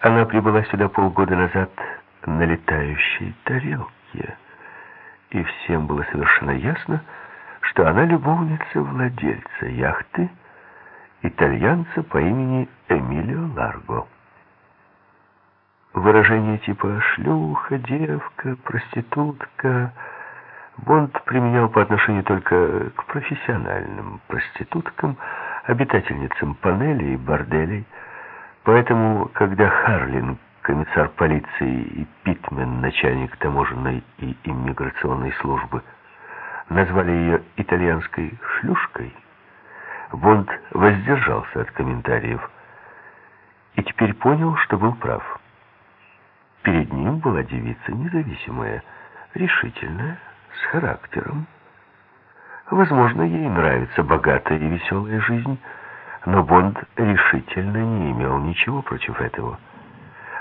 Она прибыла сюда полгода назад на летающей тарелке, и всем было совершенно ясно, что она любовница владельца яхты, итальянца по имени Эмилио Ларго. Выражение типа «шлюха», «девка», «проститутка» Бонд применял по отношению только к профессиональным проституткам, обитательницам панелей и борделей. Поэтому, когда Харлин, комиссар полиции, и Питмен, начальник таможенной и иммиграционной службы, назвали ее итальянской шлюшкой, Бонд воздержался от комментариев и теперь понял, что был прав. Перед ним была девица независимая, решительная, с характером. Возможно, ей нравится богатая и веселая жизнь, но Бонд решительно не имел ничего против этого.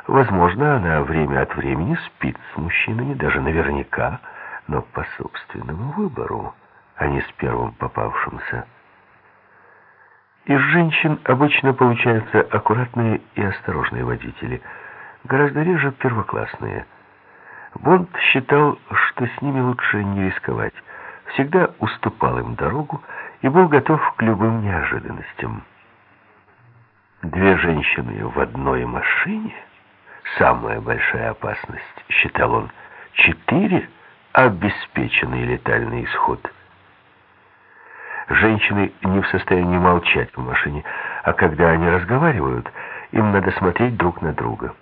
Возможно, она время от времени спит с мужчинами, даже наверняка, но по собственному выбору, а не с первым попавшимся. Из женщин обычно получаются аккуратные и осторожные водители, гораздо реже первоклассные – Бонд считал, что с ними лучше не рисковать, всегда уступал им дорогу и был готов к любым неожиданностям. Две женщины в одной машине — самая большая опасность, считал он. Четыре — обеспеченный летальный исход. Женщины не в состоянии молчать в машине, а когда они разговаривают, им надо смотреть друг на друга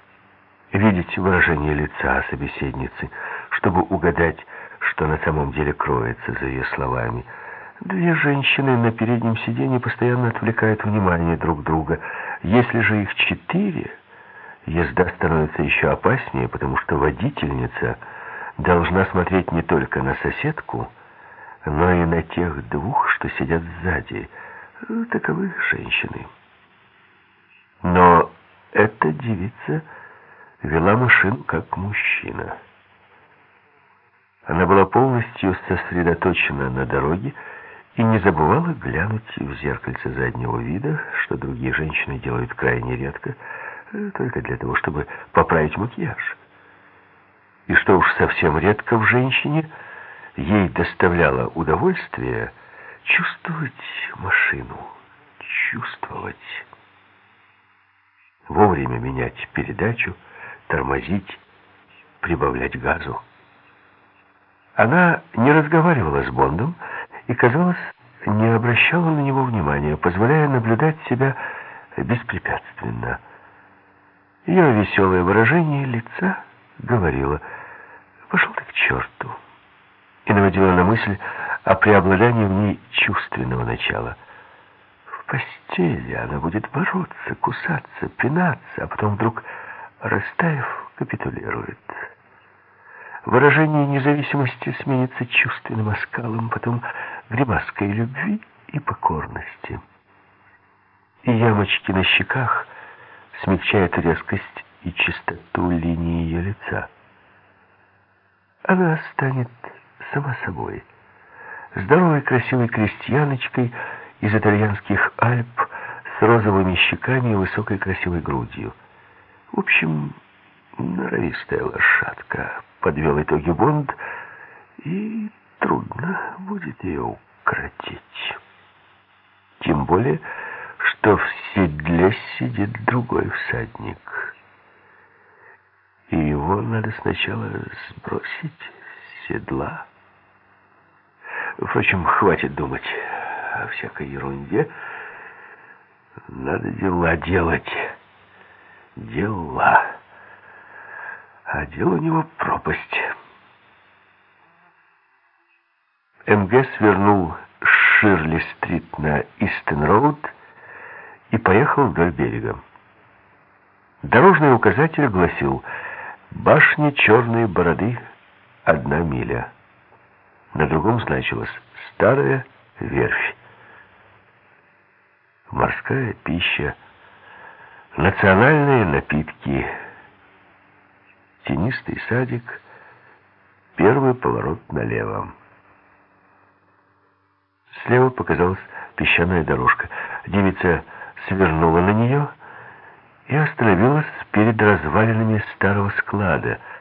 видеть выражение лица собеседницы, чтобы угадать, что на самом деле кроется за ее словами. Две женщины на переднем сиденье постоянно отвлекают внимание друг друга. Если же их четыре, езда становится еще опаснее, потому что водительница должна смотреть не только на соседку, но и на тех двух, что сидят сзади. Таковы женщины. Но эта девица вела машину как мужчина. Она была полностью сосредоточена на дороге и не забывала глянуть в зеркальце заднего вида, что другие женщины делают крайне редко, э, только для того, чтобы поправить макияж. И что уж совсем редко в женщине, ей доставляло удовольствие чувствовать машину, чувствовать. Вовремя менять передачу, тормозить, прибавлять газу. Она не разговаривала с Бондом и, казалось, не обращала на него внимания, позволяя наблюдать себя беспрепятственно. Ее веселое выражение лица говорило «пошел ты к черту» и наводила на мысль о преобладании в ней чувственного начала. В постели она будет бороться, кусаться, пинаться, а потом вдруг Растаев капитулирует. Выражение независимости сменится чувственным оскалом, потом гримаской любви и покорности. И ямочки на щеках смягчают резкость и чистоту линии ее лица. Она станет сама собой, здоровой красивой крестьяночкой из итальянских Альп с розовыми щеками и высокой красивой грудью. В общем, норовистая лошадка, подвел итоги Бонд, и трудно будет ее укротить. Тем более, что в седле сидит другой всадник. И его надо сначала сбросить с седла. Впрочем, хватит думать о всякой ерунде. Надо дела делать дела. Дел у него пропасть. МГ свернул с Ширли-стрит на Истен-роуд и поехал вдоль берега. Дорожный указатель гласил «Башня черной бороды, одна миля». На другом значилось «Старая верфь». Морская пища – Национальные напитки. Тенистый садик. Первый поворот налево. Слева показалась песчаная дорожка. Девица свернула на нее и остановилась перед развалинами старого склада —